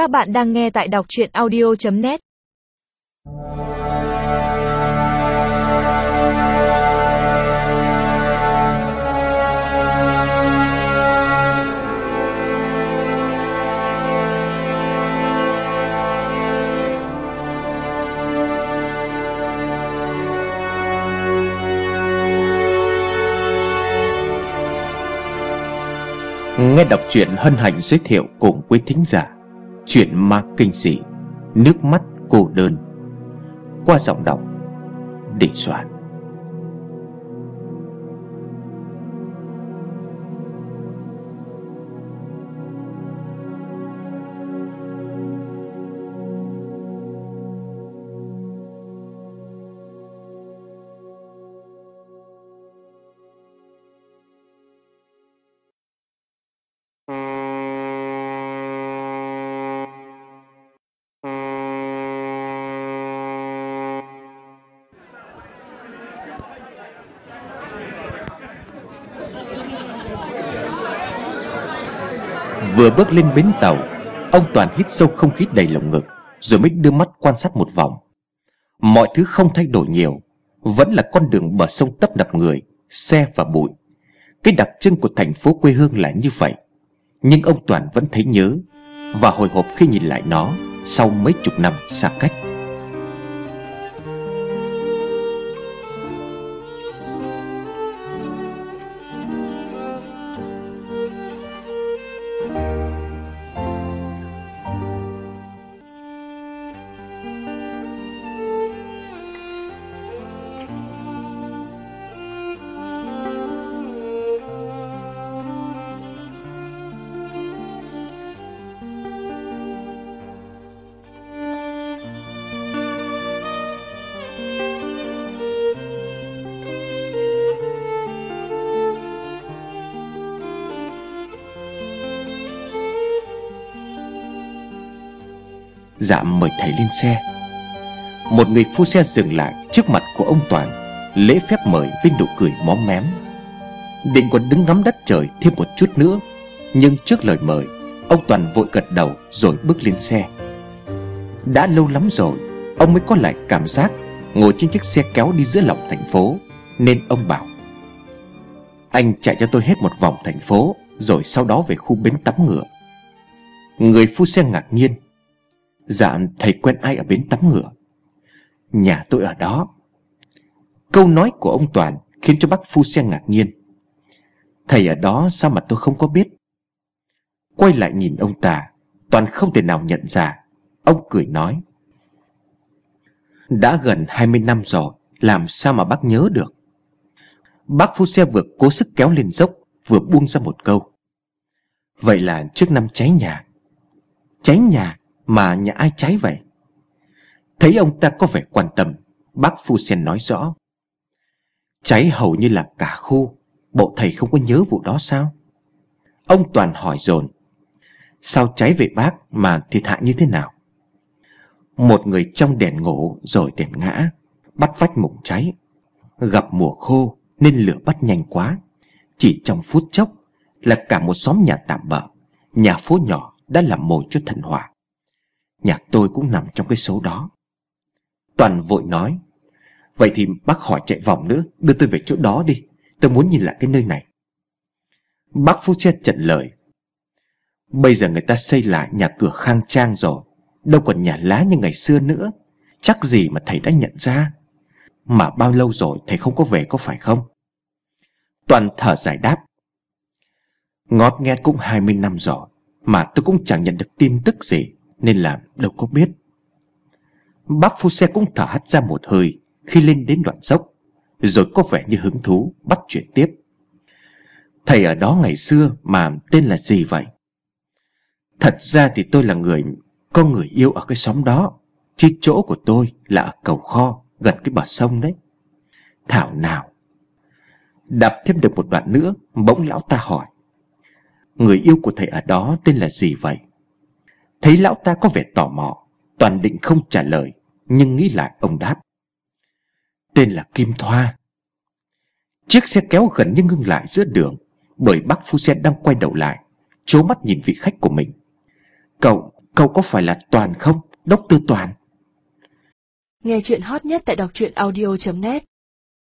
Các bạn đang nghe tại đọc chuyện audio.net Nghe đọc truyện hân hạnh giới thiệu cùng quý thính giả. Chuyện ma kinh dị Nước mắt cô đơn. Qua giọng đọc Đình Soạn. Vừa bước lên bến tàu, Ông Toàn hít sâu không khí đầy lồng ngực, Rồi mới đưa mắt quan sát một vòng. Mọi thứ không thay đổi nhiều, Vẫn là con đường bờ sông tấp nập người, Xe và bụi. Cái đặc trưng của thành phố quê hương là như vậy. Nhưng ông Toàn vẫn thấy nhớ Và hồi hộp khi nhìn lại nó Sau mấy chục năm xa cách. Dạ mời thầy lên xe. Một người phu xe dừng lại trước mặt của ông Toàn, Lễ phép mời với nụ cười móm mém. Định còn đứng ngắm đất trời thêm một chút nữa, Nhưng trước lời mời, Ông Toàn vội gật đầu rồi bước lên xe. Đã lâu lắm rồi, Ông mới có lại cảm giác Ngồi trên chiếc xe kéo đi giữa lòng thành phố, Nên ông bảo, Anh chạy cho tôi hết một vòng thành phố, Rồi sau đó về khu bến tắm ngựa. Người phu xe ngạc nhiên Dạ thầy quen ai ở bến tắm ngựa. Nhà tôi ở đó. Câu nói của ông Toàn Khiến cho bác phu xe ngạc nhiên. Thầy ở đó sao mà tôi không có biết? Quay lại nhìn ông ta, Toàn không thể nào nhận ra. Ông cười nói. Đã gần 20 năm rồi, Làm sao mà bác nhớ được? Bác phu xe vừa cố sức kéo lên dốc, Vừa buông ra một câu. Vậy là trước năm cháy nhà. Cháy nhà mà nhà ai cháy vậy? Thấy ông ta có vẻ quan tâm, Bác Phu Sen nói rõ. Cháy hầu như là cả khu, Bộ thầy không có nhớ vụ đó sao? Ông Toàn hỏi dồn. Sao cháy về bác mà thiệt hại như thế nào? Một người trong đèn ngủ rồi đèn ngã, Bắt vách mùng cháy Gặp mùa khô nên lửa bắt nhanh quá. Chỉ trong phút chốc Là cả một xóm nhà tạm bỡ Nhà phố nhỏ đã làm mồi cho thần hỏa. Nhà tôi cũng nằm trong cái số đó. Toàn vội nói, Vậy thì bác khỏi chạy vòng nữa, Đưa tôi về chỗ đó đi, Tôi muốn nhìn lại cái nơi này. Bác Phú Chết trận lời, Bây giờ người ta xây lại nhà cửa khang trang rồi, Đâu còn nhà lá như ngày xưa nữa, Chắc gì mà thầy đã nhận ra? Mà bao lâu rồi thầy không có về có phải không? Toàn thở giải đáp, Ngót nghe cũng 20 năm rồi, Mà tôi cũng chẳng nhận được tin tức gì nên là đâu có biết. Bác phu xe cũng thở hắt ra một hơi Khi lên đến đoạn dốc, Rồi có vẻ như hứng thú bắt chuyện tiếp. Thầy ở đó ngày xưa mà tên là gì vậy? Thật ra thì tôi là người, Có người yêu ở cái xóm đó, Chứ chỗ của tôi là ở cầu kho Gần cái bờ sông đấy. Thảo nào? Đạp thêm được một đoạn nữa, Bỗng lão ta hỏi. Người yêu của thầy ở đó tên là gì vậy? Thấy lão ta có vẻ tò mò Toàn định không trả lời Nhưng nghĩ lại ông đáp. Tên là Kim Thoa. Chiếc xe kéo gần như ngưng lại giữa đường Bởi bác phu xe đang quay đầu lại Chố mắt nhìn vị khách của mình. Cậu, Cậu có phải là Toàn không? Đốc Tư Toàn? Nghe chuyện hot nhất tại đọc truyện audio.net